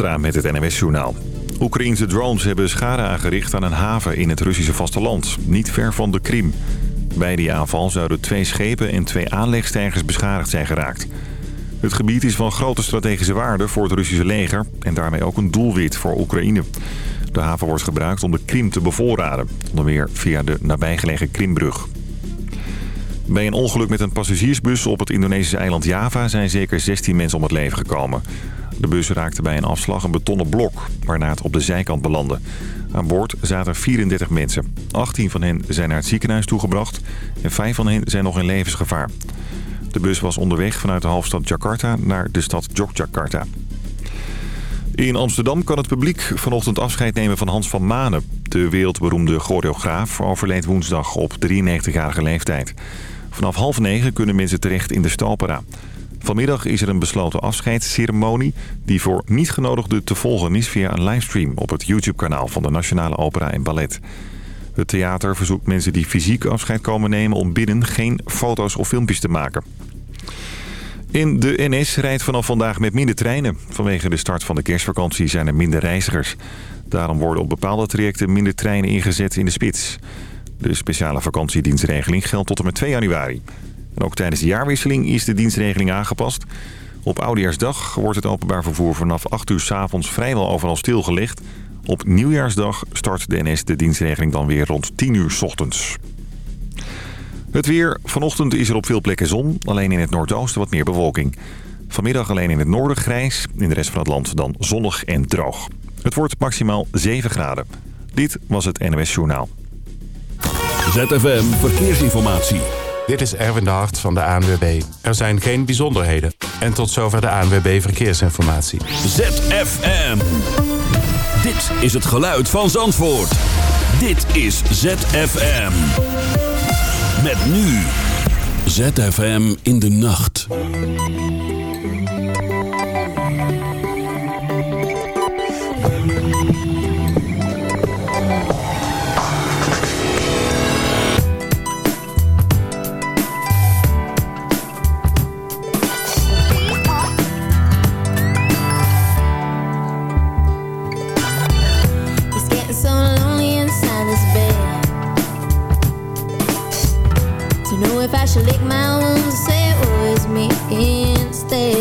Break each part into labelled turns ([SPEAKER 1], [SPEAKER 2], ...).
[SPEAKER 1] Met het NWS-journaal. Oekraïense drones hebben schade aangericht aan een haven in het Russische vasteland, niet ver van de Krim. Bij die aanval zouden twee schepen en twee aanlegstijgers beschadigd zijn geraakt. Het gebied is van grote strategische waarde voor het Russische leger en daarmee ook een doelwit voor Oekraïne. De haven wordt gebruikt om de Krim te bevoorraden, onder meer via de nabijgelegen Krimbrug. Bij een ongeluk met een passagiersbus op het Indonesische eiland Java zijn zeker 16 mensen om het leven gekomen. De bus raakte bij een afslag een betonnen blok, waarna het op de zijkant belandde. Aan boord zaten 34 mensen. 18 van hen zijn naar het ziekenhuis toegebracht en 5 van hen zijn nog in levensgevaar. De bus was onderweg vanuit de hoofdstad Jakarta naar de stad Yogyakarta. In Amsterdam kan het publiek vanochtend afscheid nemen van Hans van Manen. De wereldberoemde choreograaf overleed woensdag op 93-jarige leeftijd. Vanaf half negen kunnen mensen terecht in de Stalpera. Vanmiddag is er een besloten afscheidsceremonie... die voor niet-genodigden te volgen is via een livestream... op het YouTube-kanaal van de Nationale Opera en Ballet. Het theater verzoekt mensen die fysiek afscheid komen nemen... om binnen geen foto's of filmpjes te maken. In de NS rijdt vanaf vandaag met minder treinen. Vanwege de start van de kerstvakantie zijn er minder reizigers. Daarom worden op bepaalde trajecten minder treinen ingezet in de spits. De speciale vakantiedienstregeling geldt tot en met 2 januari. Ook tijdens de jaarwisseling is de dienstregeling aangepast. Op Oudejaarsdag wordt het openbaar vervoer vanaf 8 uur s avonds vrijwel overal stilgelegd. Op Nieuwjaarsdag start de NS de dienstregeling dan weer rond 10 uur s ochtends. Het weer. Vanochtend is er op veel plekken zon. Alleen in het noordoosten wat meer bewolking. Vanmiddag alleen in het noorden grijs. In de rest van het land dan zonnig en droog. Het wordt maximaal 7 graden. Dit was het NOS Journaal.
[SPEAKER 2] ZFM Verkeersinformatie.
[SPEAKER 3] Dit is Erwin de van de ANWB. Er zijn geen bijzonderheden. En tot zover de ANWB Verkeersinformatie.
[SPEAKER 2] ZFM. Dit is het geluid van Zandvoort. Dit is ZFM. Met nu. ZFM in de nacht.
[SPEAKER 4] I should lick my wounds or say it was me instead.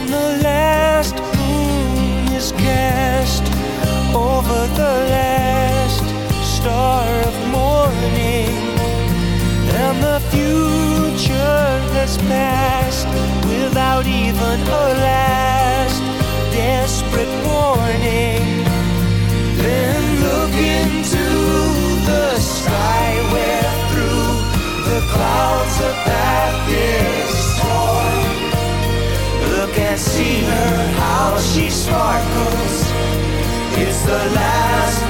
[SPEAKER 4] and the last moon is cast over the last star of morning, and the future without even a last desperate warning. Then look into the sky where through the clouds a path is see her how she sparkles. It's the last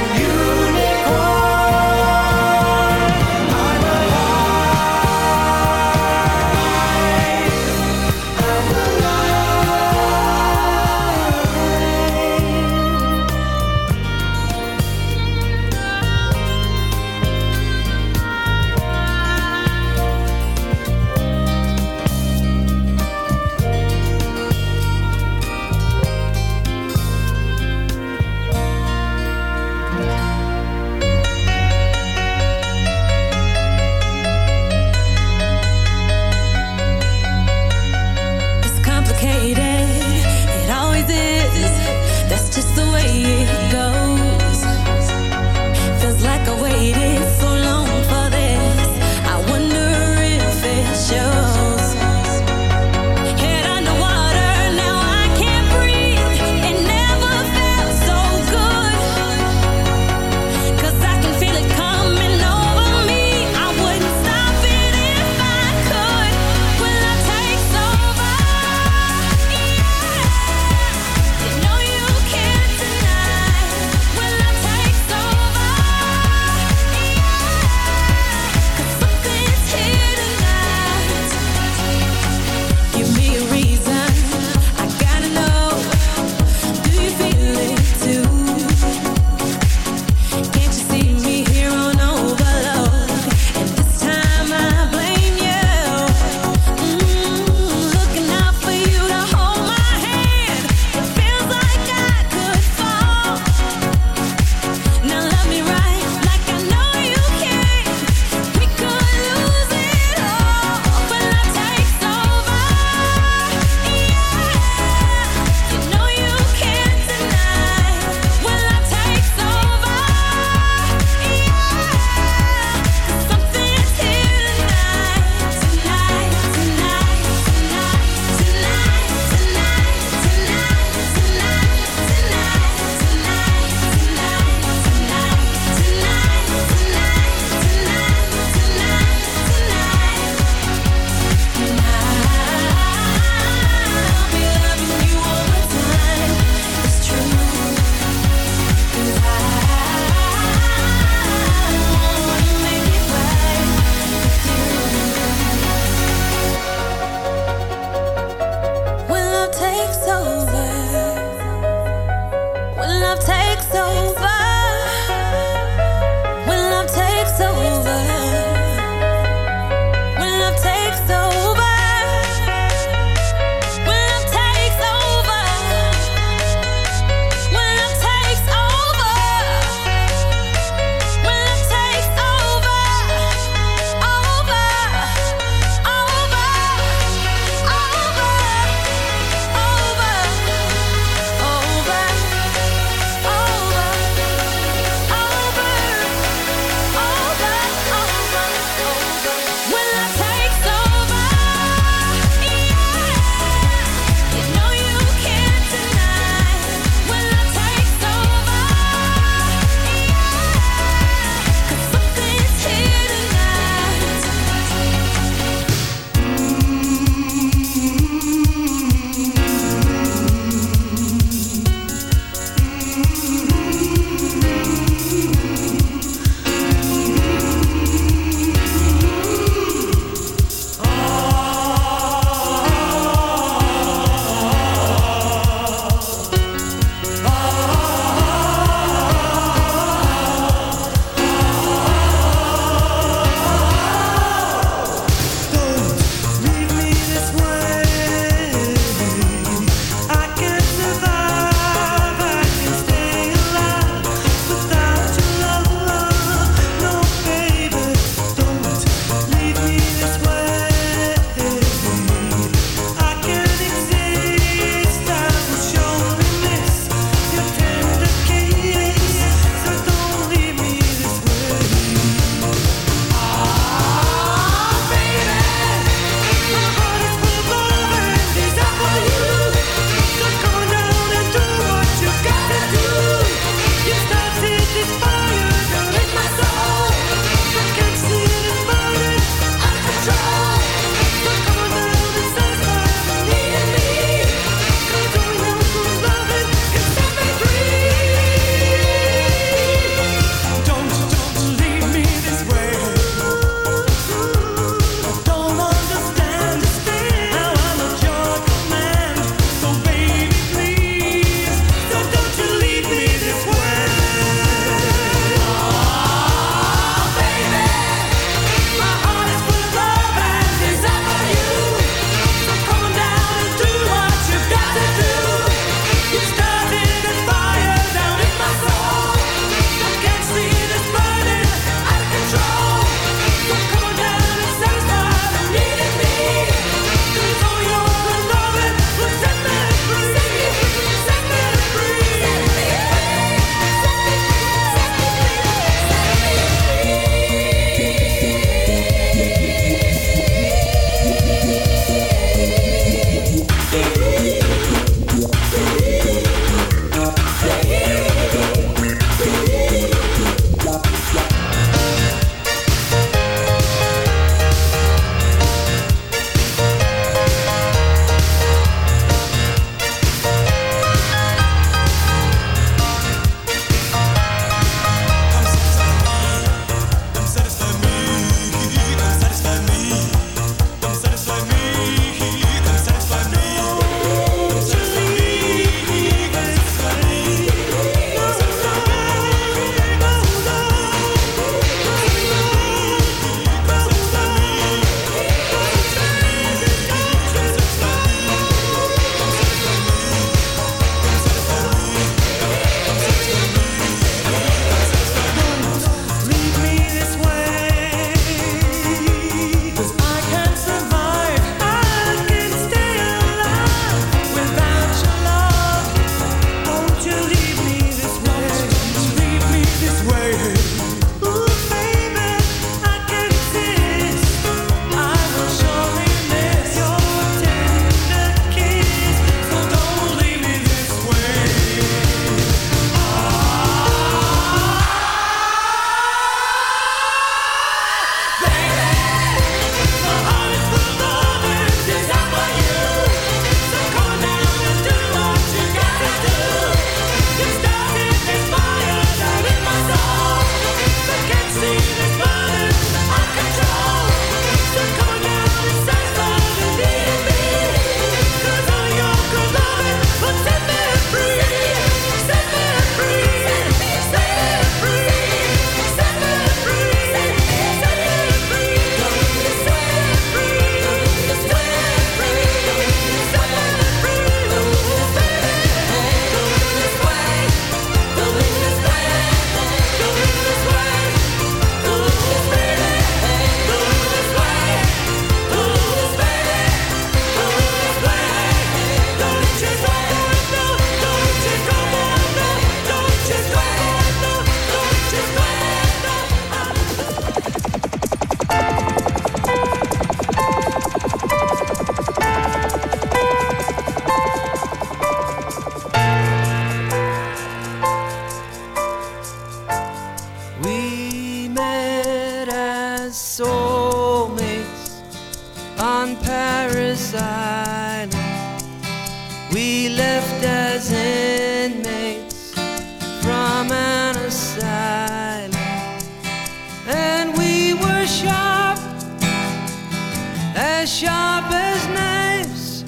[SPEAKER 5] sharp as knives,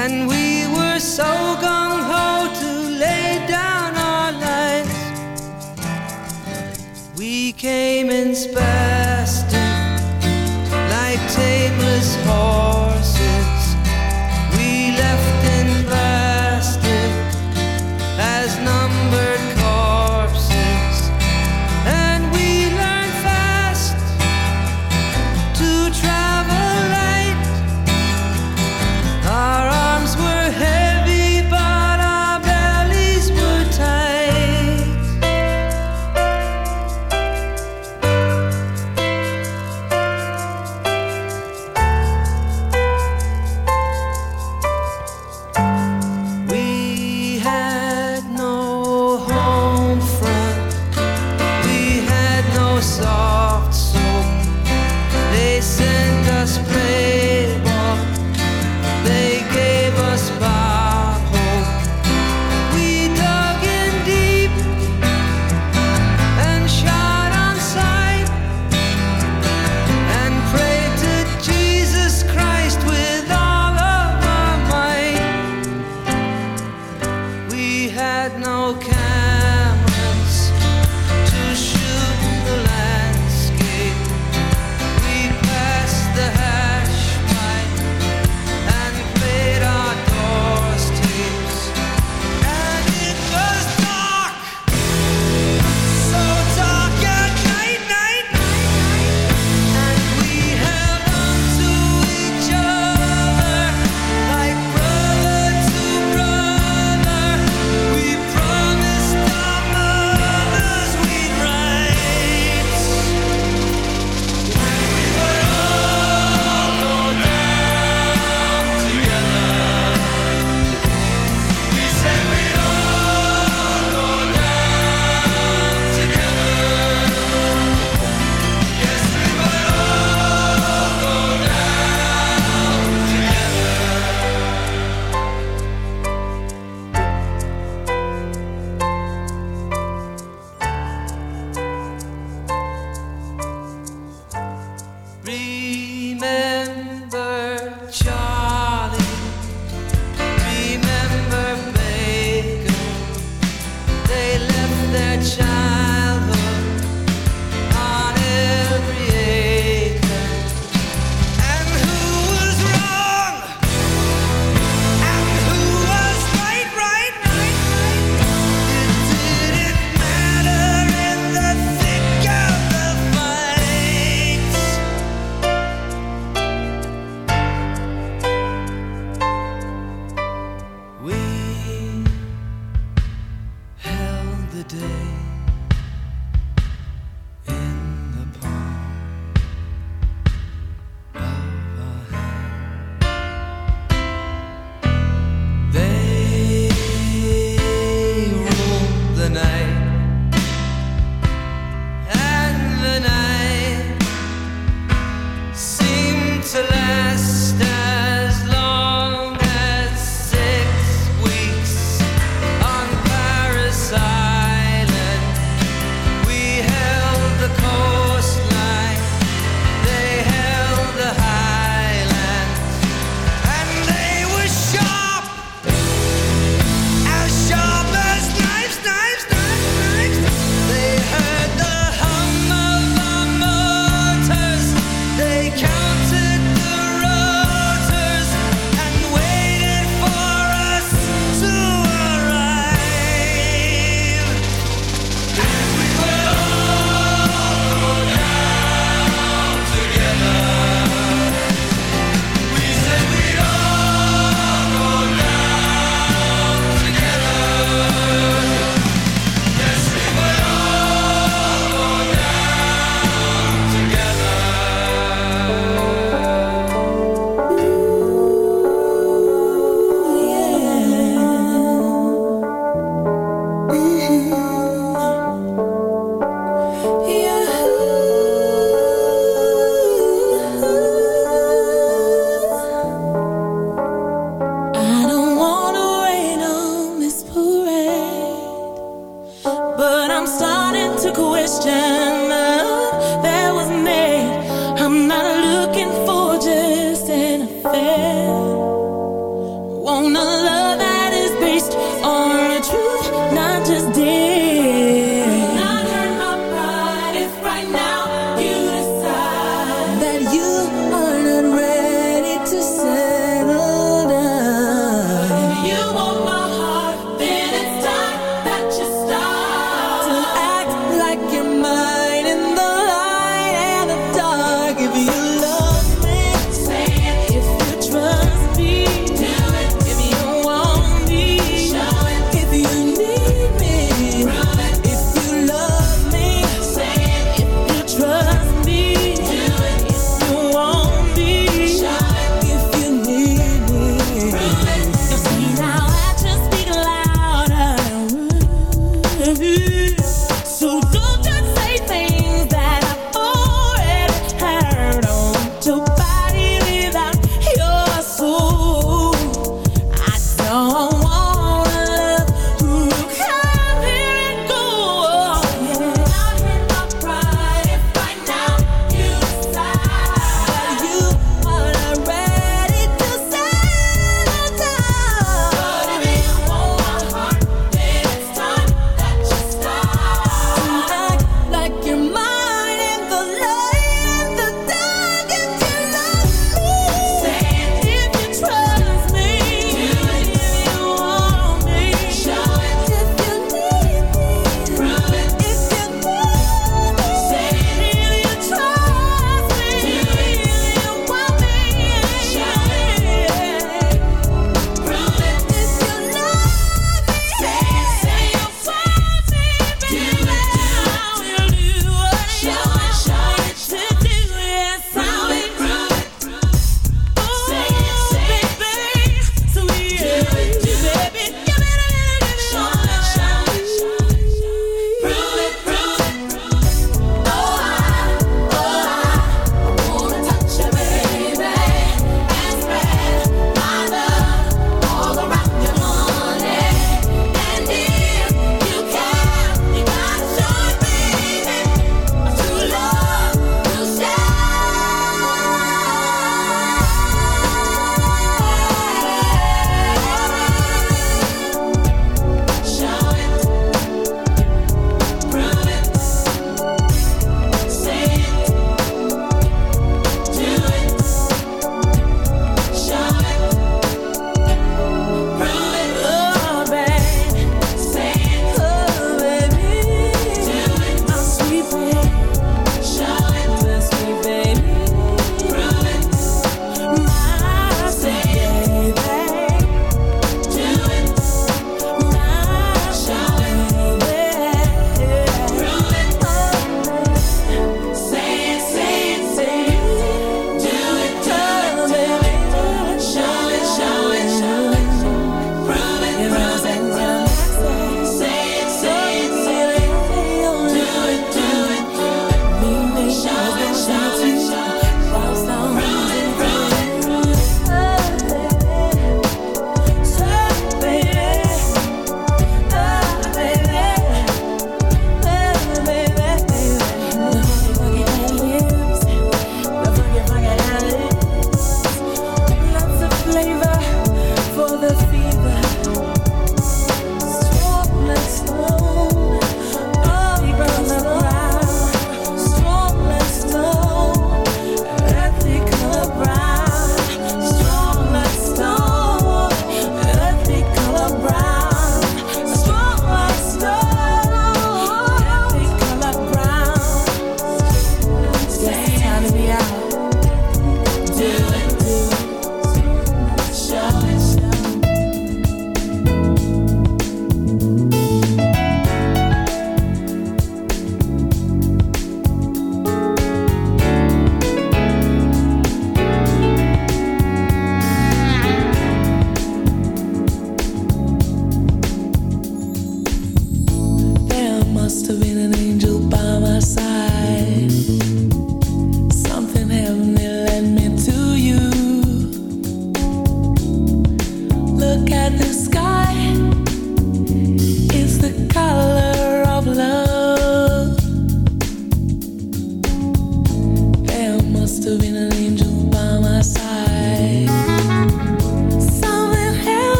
[SPEAKER 5] and we were so gung ho to lay down our lives. We came in
[SPEAKER 4] spite.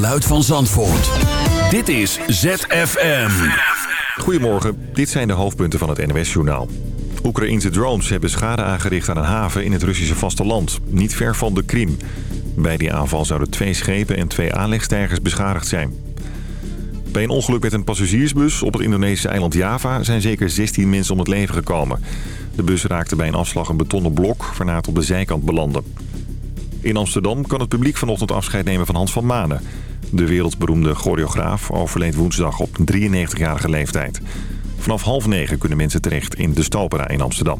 [SPEAKER 4] Geluid van Zandvoort. Dit is ZFM.
[SPEAKER 1] Goedemorgen, dit zijn de hoofdpunten van het NWS-journaal. Oekraïense drones hebben schade aangericht aan een haven in het Russische vasteland, niet ver van de Krim. Bij die aanval zouden twee schepen en twee aanlegstijgers beschadigd zijn. Bij een ongeluk met een passagiersbus op het Indonesische eiland Java zijn zeker 16 mensen om het leven gekomen. De bus raakte bij een afslag een betonnen blok, waarna het op de zijkant belandde. In Amsterdam kan het publiek vanochtend afscheid nemen van Hans van Manen. De wereldberoemde choreograaf overleed woensdag op 93-jarige leeftijd. Vanaf half negen kunnen mensen terecht in de Stopera in Amsterdam.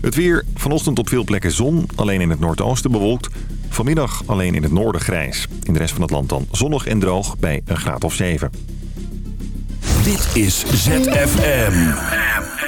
[SPEAKER 1] Het weer, vanochtend op veel plekken zon, alleen in het noordoosten bewolkt. Vanmiddag alleen in het noorden grijs. In de rest van het land dan zonnig en droog bij een graad of 7.
[SPEAKER 4] Dit is ZFM.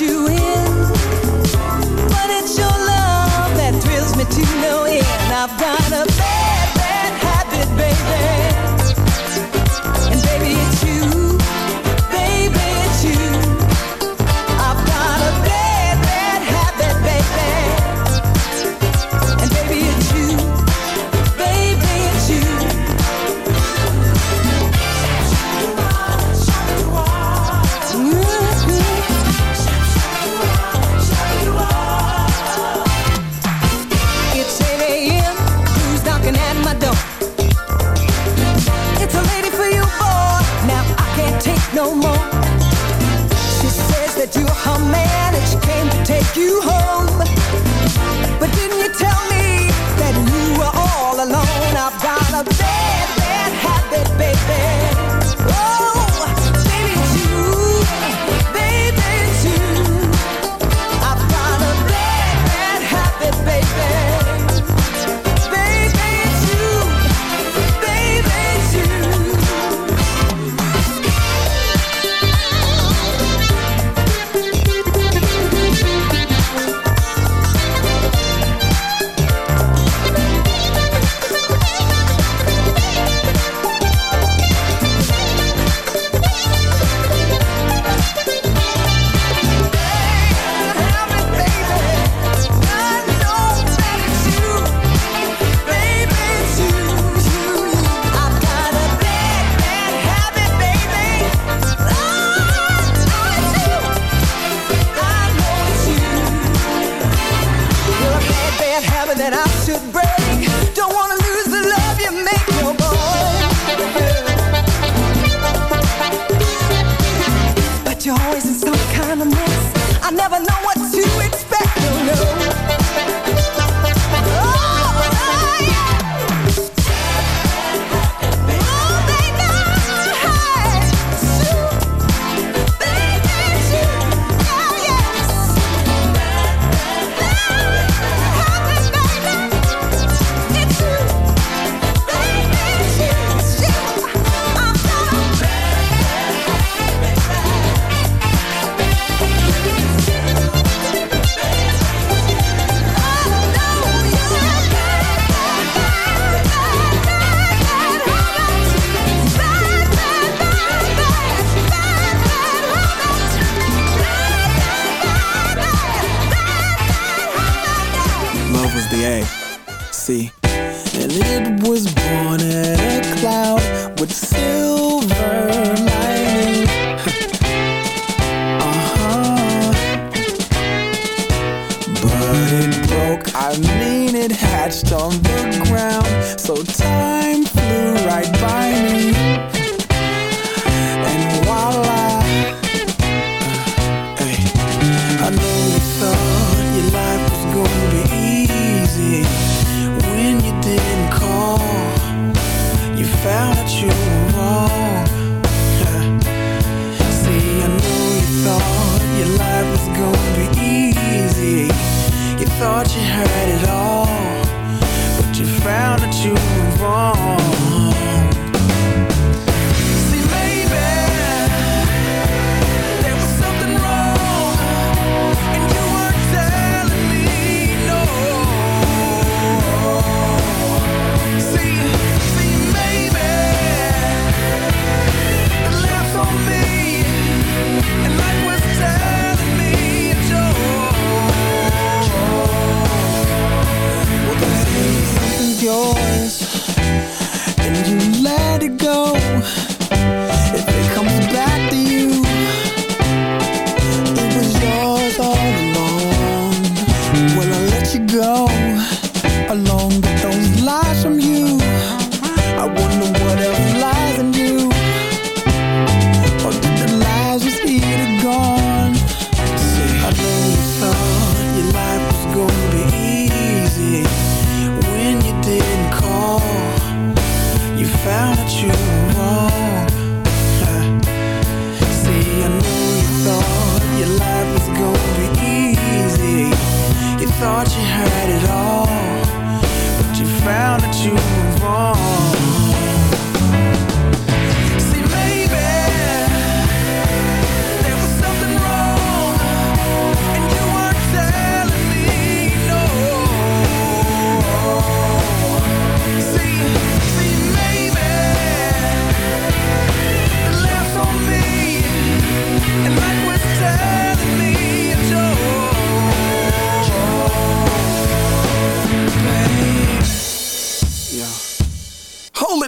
[SPEAKER 6] You in.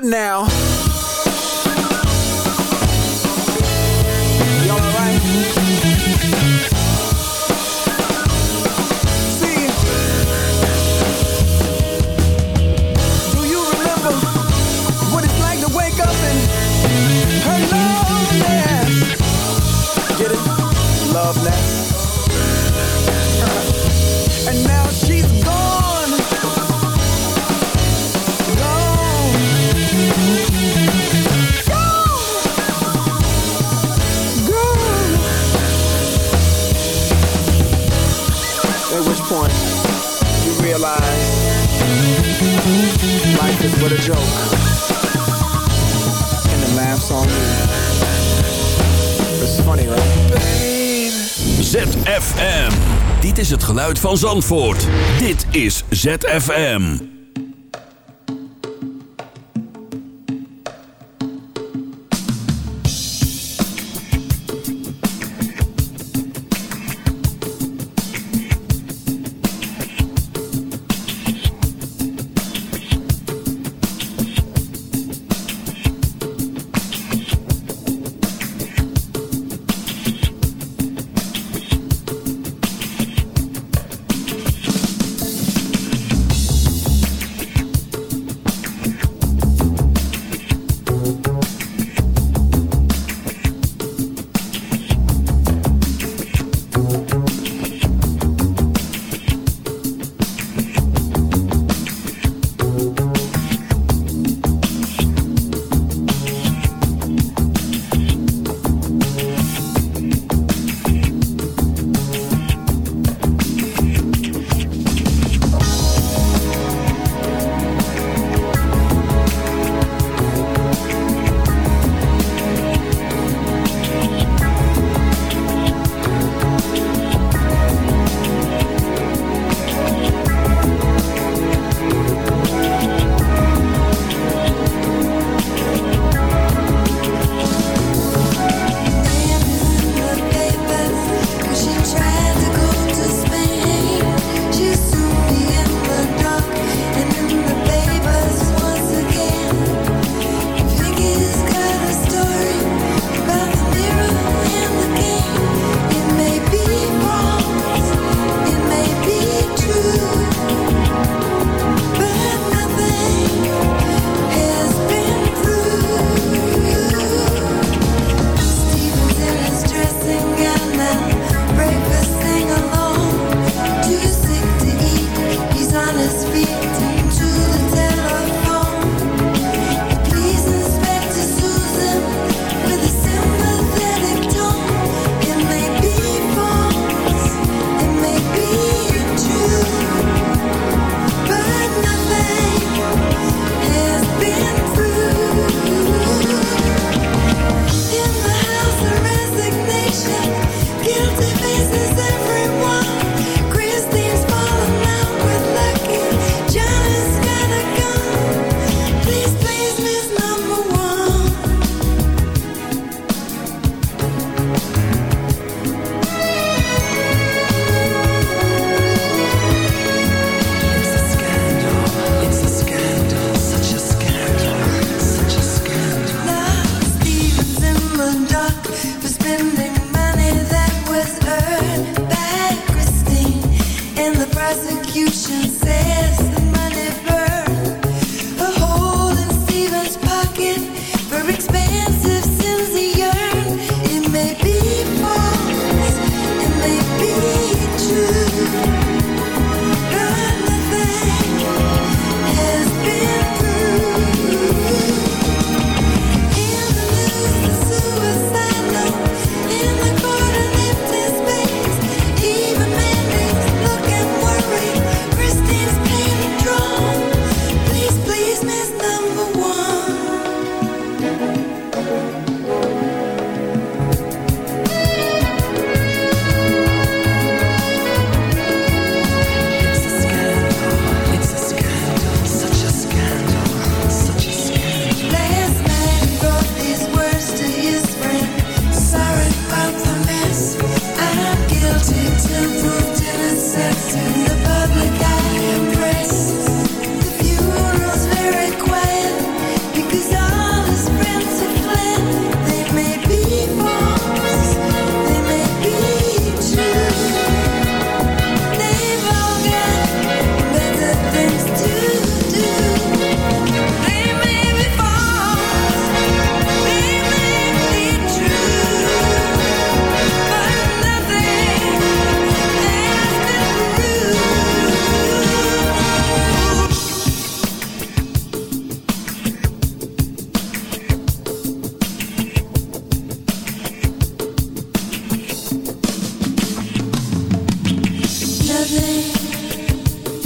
[SPEAKER 6] Now. But a
[SPEAKER 7] joke. And the laughs on you. It's funny, right?
[SPEAKER 2] ZFM. Dit is het geluid van Zandvoort. Dit is ZFM.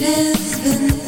[SPEAKER 5] Dance with me.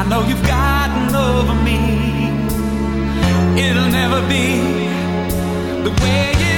[SPEAKER 5] I know you've gotten over me. It'll never be the way it